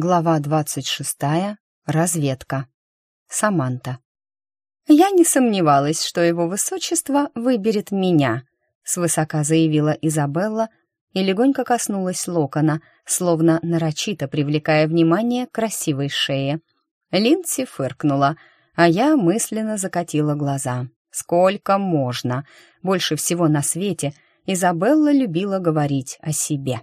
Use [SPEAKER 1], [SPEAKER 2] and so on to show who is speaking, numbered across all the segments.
[SPEAKER 1] Глава двадцать шестая. Разведка. Саманта. «Я не сомневалась, что его высочество выберет меня», — свысока заявила Изабелла и легонько коснулась локона, словно нарочито привлекая внимание к красивой шее. Линси фыркнула, а я мысленно закатила глаза. «Сколько можно!» Больше всего на свете Изабелла любила говорить о себе.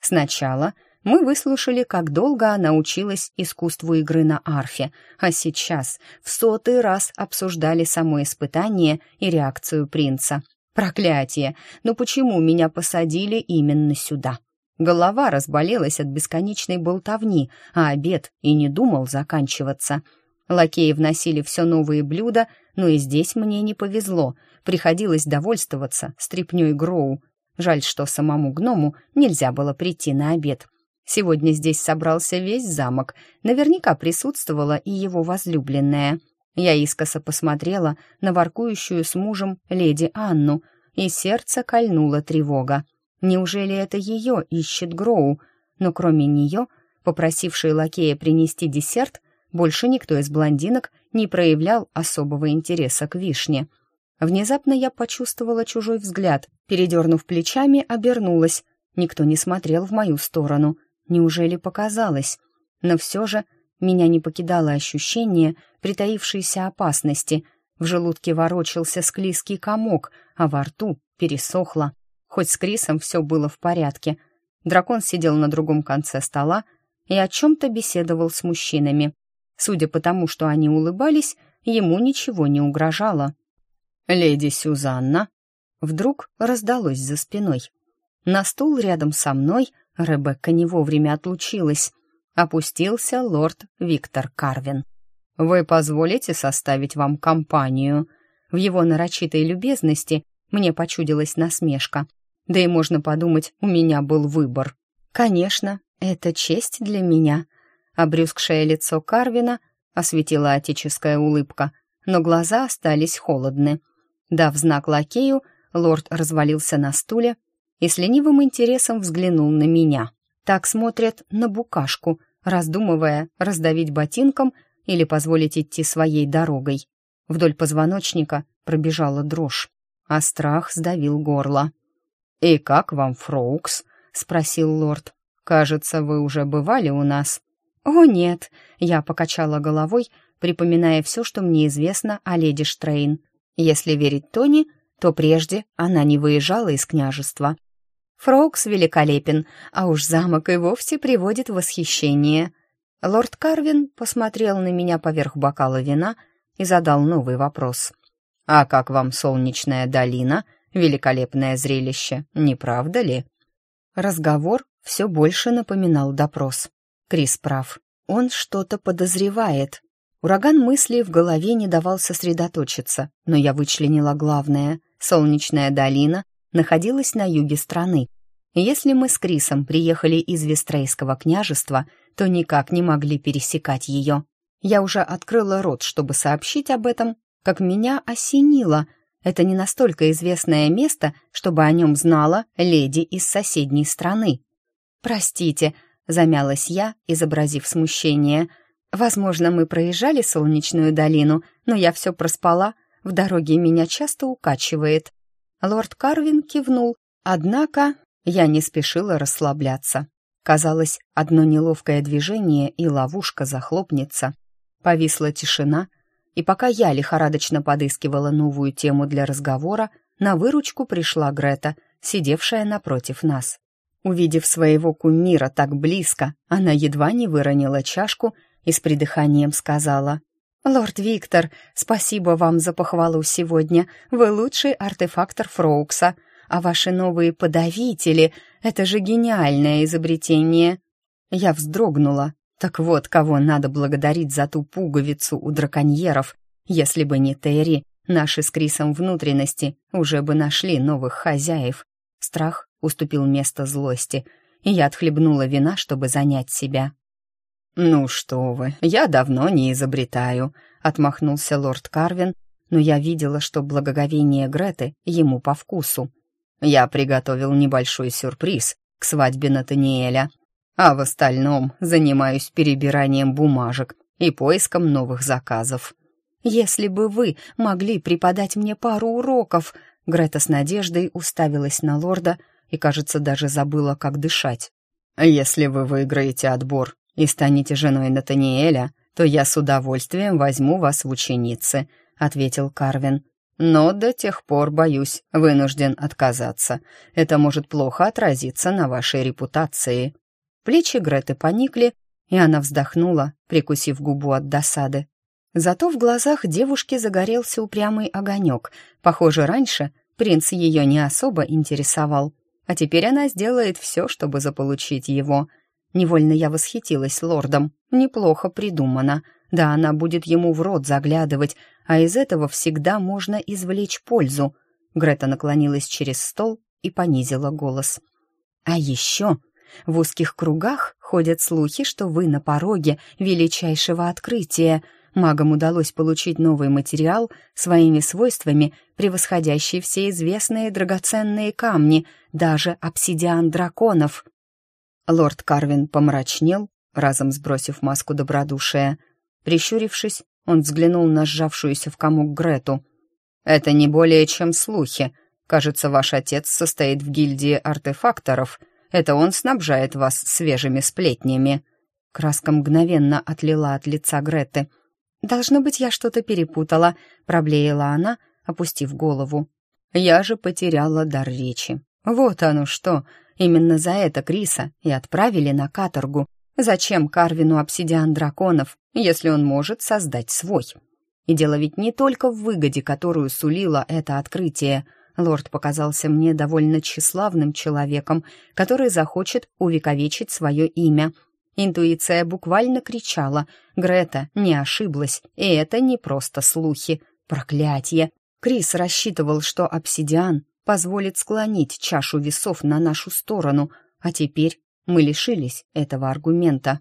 [SPEAKER 1] Сначала — мы выслушали, как долго она училась искусству игры на арфе, а сейчас в сотый раз обсуждали само испытание и реакцию принца. Проклятие! Но почему меня посадили именно сюда? Голова разболелась от бесконечной болтовни, а обед и не думал заканчиваться. Лакеи вносили все новые блюда, но и здесь мне не повезло. Приходилось довольствоваться стряпнёй Гроу. Жаль, что самому гному нельзя было прийти на обед. Сегодня здесь собрался весь замок, наверняка присутствовала и его возлюбленная. Я искоса посмотрела на воркующую с мужем леди Анну, и сердце кольнула тревога. Неужели это ее ищет Гроу? Но кроме нее, попросившей лакея принести десерт, больше никто из блондинок не проявлял особого интереса к вишне. Внезапно я почувствовала чужой взгляд, передернув плечами, обернулась. Никто не смотрел в мою сторону. Неужели показалось? Но все же меня не покидало ощущение притаившейся опасности. В желудке ворочался склизкий комок, а во рту пересохло. Хоть с Крисом все было в порядке. Дракон сидел на другом конце стола и о чем-то беседовал с мужчинами. Судя по тому, что они улыбались, ему ничего не угрожало. «Леди Сюзанна!» Вдруг раздалось за спиной. На стул рядом со мной — Ребекка не вовремя отлучилась. Опустился лорд Виктор Карвин. «Вы позволите составить вам компанию?» В его нарочитой любезности мне почудилась насмешка. Да и можно подумать, у меня был выбор. «Конечно, это честь для меня», — обрюзгшее лицо Карвина осветила отеческая улыбка, но глаза остались холодны. Дав знак лакею, лорд развалился на стуле и с ленивым интересом взглянул на меня. Так смотрят на букашку, раздумывая, раздавить ботинком или позволить идти своей дорогой. Вдоль позвоночника пробежала дрожь, а страх сдавил горло. «И как вам, Фроукс?» — спросил лорд. «Кажется, вы уже бывали у нас». «О, нет!» — я покачала головой, припоминая все, что мне известно о леди Штрейн. Если верить Тони, то прежде она не выезжала из княжества. Фроукс великолепен, а уж замок и вовсе приводит в восхищение. Лорд Карвин посмотрел на меня поверх бокала вина и задал новый вопрос. «А как вам солнечная долина? Великолепное зрелище, не правда ли?» Разговор все больше напоминал допрос. Крис прав. Он что-то подозревает. Ураган мыслей в голове не давал сосредоточиться, но я вычленила главное. Солнечная долина находилась на юге страны. Если мы с Крисом приехали из Вестрейского княжества, то никак не могли пересекать ее. Я уже открыла рот, чтобы сообщить об этом, как меня осенило. Это не настолько известное место, чтобы о нем знала леди из соседней страны. «Простите», — замялась я, изобразив смущение. «Возможно, мы проезжали солнечную долину, но я все проспала. В дороге меня часто укачивает». Лорд Карвин кивнул, однако я не спешила расслабляться. Казалось, одно неловкое движение, и ловушка захлопнется. Повисла тишина, и пока я лихорадочно подыскивала новую тему для разговора, на выручку пришла Грета, сидевшая напротив нас. Увидев своего кумира так близко, она едва не выронила чашку и с придыханием сказала «Лорд Виктор, спасибо вам за похвалу сегодня. Вы лучший артефактор Фроукса. А ваши новые подавители — это же гениальное изобретение!» Я вздрогнула. Так вот, кого надо благодарить за ту пуговицу у драконьеров. Если бы не Терри, наши с Крисом внутренности уже бы нашли новых хозяев. Страх уступил место злости, и я отхлебнула вина, чтобы занять себя. «Ну что вы, я давно не изобретаю», — отмахнулся лорд Карвин, но я видела, что благоговение Греты ему по вкусу. «Я приготовил небольшой сюрприз к свадьбе Натаниэля, а в остальном занимаюсь перебиранием бумажек и поиском новых заказов». «Если бы вы могли преподать мне пару уроков», — Грета с надеждой уставилась на лорда и, кажется, даже забыла, как дышать. «Если вы выиграете отбор, и станете женой Натаниэля, то я с удовольствием возьму вас в ученицы, ответил Карвин. Но до тех пор, боюсь, вынужден отказаться. Это может плохо отразиться на вашей репутации. Плечи Греты поникли, и она вздохнула, прикусив губу от досады. Зато в глазах девушки загорелся упрямый огонек. Похоже, раньше принц ее не особо интересовал, а теперь она сделает все, чтобы заполучить его. Невольно я восхитилась лордом. Неплохо придумано. Да, она будет ему в рот заглядывать, а из этого всегда можно извлечь пользу. Грета наклонилась через стол и понизила голос. «А еще в узких кругах ходят слухи, что вы на пороге величайшего открытия. Магам удалось получить новый материал своими свойствами, превосходящий все известные драгоценные камни, даже обсидиан драконов». Лорд Карвин помрачнел, разом сбросив маску добродушия. Прищурившись, он взглянул на сжавшуюся в комок Грету. «Это не более чем слухи. Кажется, ваш отец состоит в гильдии артефакторов. Это он снабжает вас свежими сплетнями». Краска мгновенно отлила от лица Греты. «Должно быть, я что-то перепутала», — проблеяла она, опустив голову. «Я же потеряла дар речи. Вот оно что. Именно за это Криса и отправили на каторгу. Зачем Карвину обсидиан драконов, если он может создать свой? И дело ведь не только в выгоде, которую сулило это открытие. Лорд показался мне довольно тщеславным человеком, который захочет увековечить свое имя. Интуиция буквально кричала. Грета не ошиблась, и это не просто слухи. Проклятье! Крис рассчитывал, что обсидиан позволит склонить чашу весов на нашу сторону, а теперь мы лишились этого аргумента.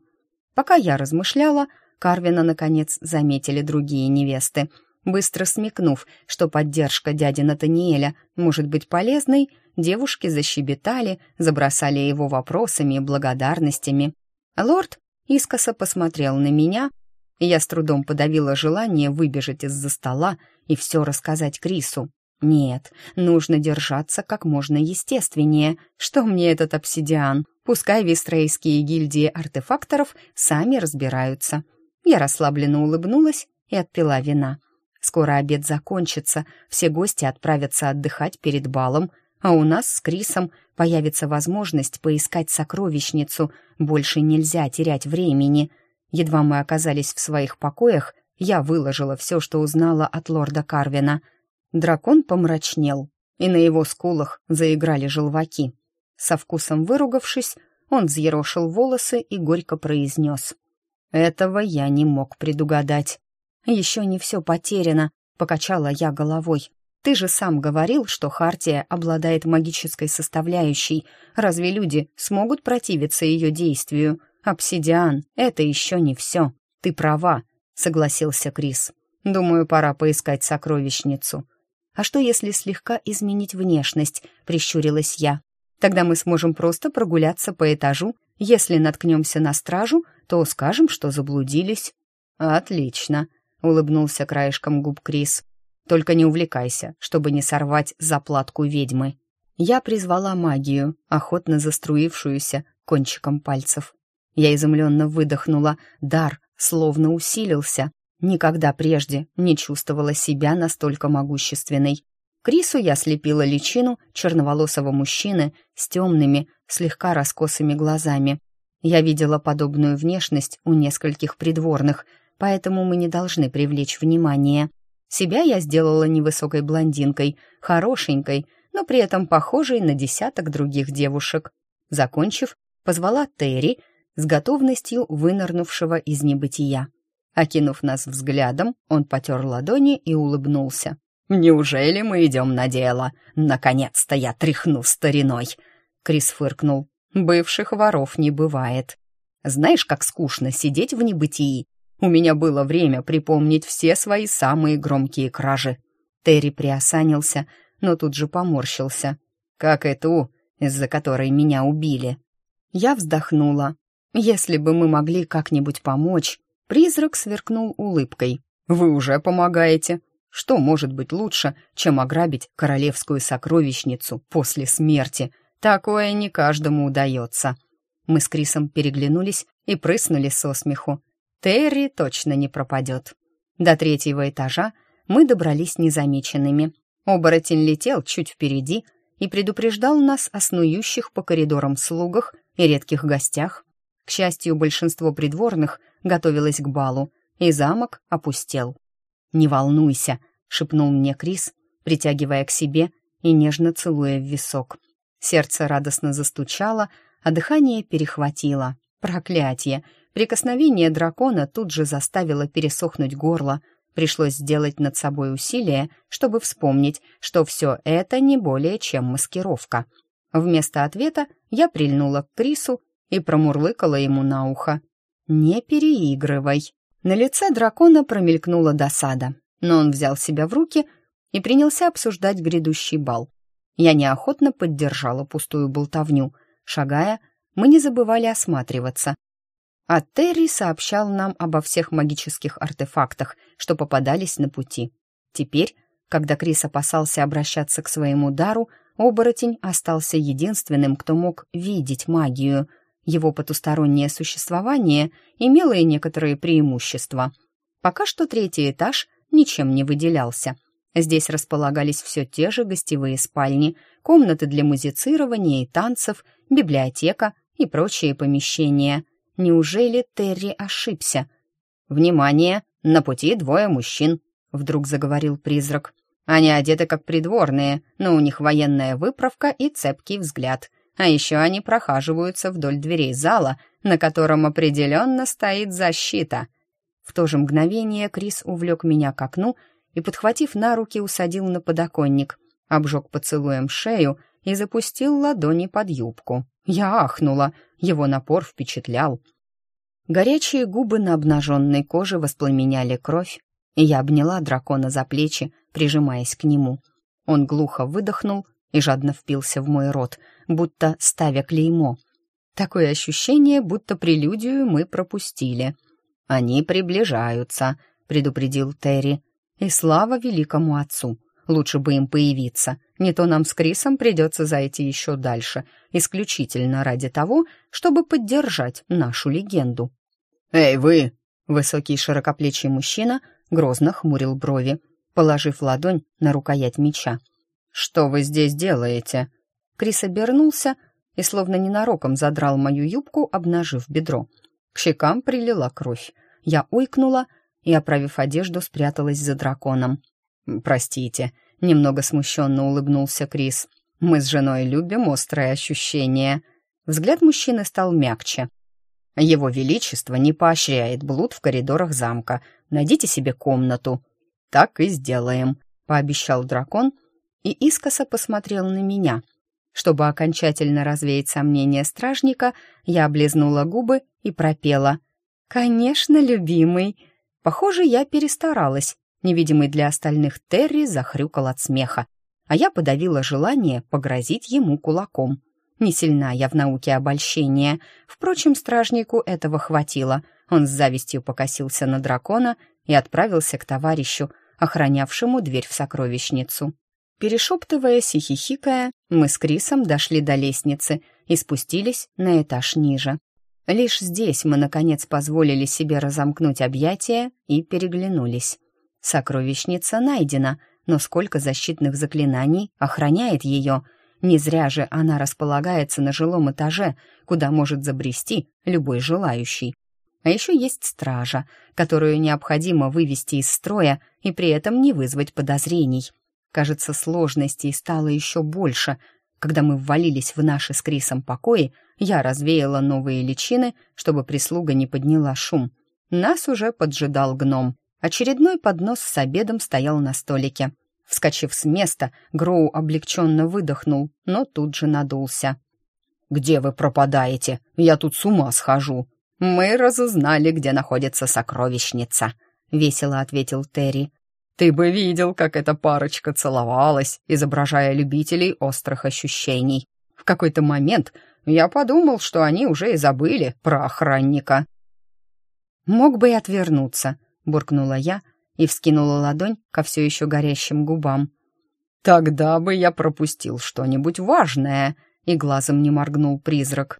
[SPEAKER 1] Пока я размышляла, Карвина, наконец, заметили другие невесты. Быстро смекнув, что поддержка дяди Натаниэля может быть полезной, девушки защебетали, забросали его вопросами и благодарностями. Лорд искоса посмотрел на меня, и я с трудом подавила желание выбежать из-за стола и все рассказать Крису. Нет, нужно держаться как можно естественнее. Что мне этот обсидиан? Пускай вистрейские гильдии артефакторов сами разбираются. Я расслабленно улыбнулась и отпила вина. Скоро обед закончится, все гости отправятся отдыхать перед балом, а у нас с Крисом появится возможность поискать сокровищницу. Больше нельзя терять времени. Едва мы оказались в своих покоях, я выложила все, что узнала от лорда Карвина — Дракон помрачнел, и на его скулах заиграли желваки. Со вкусом выругавшись, он взъерошил волосы и горько произнес. «Этого я не мог предугадать». «Еще не все потеряно», — покачала я головой. «Ты же сам говорил, что Хартия обладает магической составляющей. Разве люди смогут противиться ее действию? Обсидиан — это еще не все. Ты права», — согласился Крис. «Думаю, пора поискать сокровищницу. А что, если слегка изменить внешность?» — прищурилась я. «Тогда мы сможем просто прогуляться по этажу. Если наткнемся на стражу, то скажем, что заблудились». «Отлично», — улыбнулся краешком губ Крис. «Только не увлекайся, чтобы не сорвать заплатку ведьмы». Я призвала магию, охотно заструившуюся кончиком пальцев. Я изумленно выдохнула. Дар словно усилился. Никогда прежде не чувствовала себя настолько могущественной. Крису я слепила личину черноволосого мужчины с темными, слегка раскосыми глазами. Я видела подобную внешность у нескольких придворных, поэтому мы не должны привлечь внимание. Себя я сделала невысокой блондинкой, хорошенькой, но при этом похожей на десяток других девушек. Закончив, позвала Терри с готовностью вынырнувшего из небытия. Окинув нас взглядом, он потер ладони и улыбнулся. «Неужели мы идем на дело? Наконец-то я тряхну стариной!» Крис фыркнул. «Бывших воров не бывает. Знаешь, как скучно сидеть в небытии. У меня было время припомнить все свои самые громкие кражи». Терри приосанился, но тут же поморщился. «Как и ту, из-за которой меня убили». Я вздохнула. «Если бы мы могли как-нибудь помочь...» Призрак сверкнул улыбкой. «Вы уже помогаете. Что может быть лучше, чем ограбить королевскую сокровищницу после смерти? Такое не каждому удается». Мы с Крисом переглянулись и прыснули со смеху. Терри точно не пропадет. До третьего этажа мы добрались незамеченными. Оборотень летел чуть впереди и предупреждал нас о снующих по коридорам слугах и редких гостях. К счастью, большинство придворных — готовилась к балу, и замок опустел. «Не волнуйся», — шепнул мне Крис, притягивая к себе и нежно целуя в висок. Сердце радостно застучало, а дыхание перехватило. Проклятье! Прикосновение дракона тут же заставило пересохнуть горло. Пришлось сделать над собой усилие, чтобы вспомнить, что все это не более чем маскировка. Вместо ответа я прильнула к Крису и промурлыкала ему на ухо. «Не переигрывай». На лице дракона промелькнула досада, но он взял себя в руки и принялся обсуждать грядущий бал. Я неохотно поддержала пустую болтовню. Шагая, мы не забывали осматриваться. А Терри сообщал нам обо всех магических артефактах, что попадались на пути. Теперь, когда Крис опасался обращаться к своему дару, оборотень остался единственным, кто мог видеть магию — его потустороннее существование имело и некоторые преимущества. Пока что третий этаж ничем не выделялся. Здесь располагались все те же гостевые спальни, комнаты для музицирования и танцев, библиотека и прочие помещения. Неужели Терри ошибся? «Внимание! На пути двое мужчин!» — вдруг заговорил призрак. «Они одеты как придворные, но у них военная выправка и цепкий взгляд — а еще они прохаживаются вдоль дверей зала, на котором определенно стоит защита. В то же мгновение Крис увлек меня к окну и, подхватив на руки, усадил на подоконник, обжег поцелуем шею и запустил ладони под юбку. Я ахнула, его напор впечатлял. Горячие губы на обнаженной коже воспламеняли кровь, и я обняла дракона за плечи, прижимаясь к нему. Он глухо выдохнул и жадно впился в мой рот — будто ставя клеймо. Такое ощущение, будто прелюдию мы пропустили. «Они приближаются», — предупредил Терри. «И слава великому отцу! Лучше бы им появиться. Не то нам с Крисом придется зайти еще дальше, исключительно ради того, чтобы поддержать нашу легенду». «Эй, вы!» — высокий широкоплечий мужчина грозно хмурил брови, положив ладонь на рукоять меча. «Что вы здесь делаете?» Крис обернулся и словно ненароком задрал мою юбку, обнажив бедро. К щекам прилила кровь. Я ойкнула и, оправив одежду, спряталась за драконом. «Простите», — немного смущенно улыбнулся Крис. «Мы с женой любим острые ощущения». Взгляд мужчины стал мягче. «Его Величество не поощряет блуд в коридорах замка. Найдите себе комнату». «Так и сделаем», — пообещал дракон и искоса посмотрел на меня — чтобы окончательно развеять сомнения стражника, я облизнула губы и пропела. «Конечно, любимый!» Похоже, я перестаралась. Невидимый для остальных Терри захрюкал от смеха, а я подавила желание погрозить ему кулаком. Не сильна я в науке обольщения. Впрочем, стражнику этого хватило. Он с завистью покосился на дракона и отправился к товарищу, охранявшему дверь в сокровищницу. Перешептываясь и хихикая, мы с Крисом дошли до лестницы и спустились на этаж ниже. Лишь здесь мы, наконец, позволили себе разомкнуть объятия и переглянулись. Сокровищница найдена, но сколько защитных заклинаний охраняет ее? Не зря же она располагается на жилом этаже, куда может забрести любой желающий. А еще есть стража, которую необходимо вывести из строя и при этом не вызвать подозрений — Кажется, сложностей стало еще больше. Когда мы ввалились в наши с Крисом покои, я развеяла новые личины, чтобы прислуга не подняла шум. Нас уже поджидал гном. Очередной поднос с обедом стоял на столике. Вскочив с места, Гроу облегченно выдохнул, но тут же надулся. «Где вы пропадаете? Я тут с ума схожу!» «Мы разузнали, где находится сокровищница», — весело ответил Терри. Ты бы видел, как эта парочка целовалась, изображая любителей острых ощущений. В какой-то момент
[SPEAKER 2] я подумал, что они уже и забыли про охранника.
[SPEAKER 1] «Мог бы и отвернуться», — буркнула я и вскинула ладонь ко все еще горящим губам.
[SPEAKER 2] «Тогда бы я пропустил что-нибудь важное», — и глазом не моргнул призрак.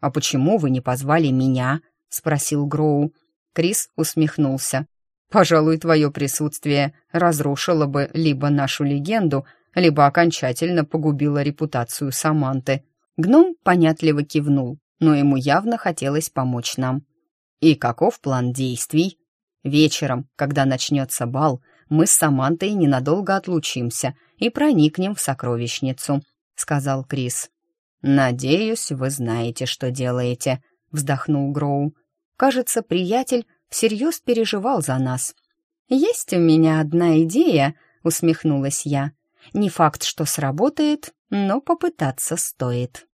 [SPEAKER 1] «А почему вы не позвали меня?» — спросил Гроу. Крис усмехнулся. Пожалуй, твое присутствие разрушило бы либо нашу легенду, либо окончательно погубило репутацию Саманты. Гном понятливо кивнул, но ему явно хотелось помочь нам. И каков план действий? Вечером, когда начнется бал, мы с Самантой ненадолго отлучимся и проникнем в сокровищницу, сказал Крис. «Надеюсь, вы знаете, что делаете», — вздохнул Гроу. «Кажется, приятель всерьез переживал за нас. «Есть у меня одна идея», — усмехнулась я. «Не факт, что сработает, но попытаться стоит».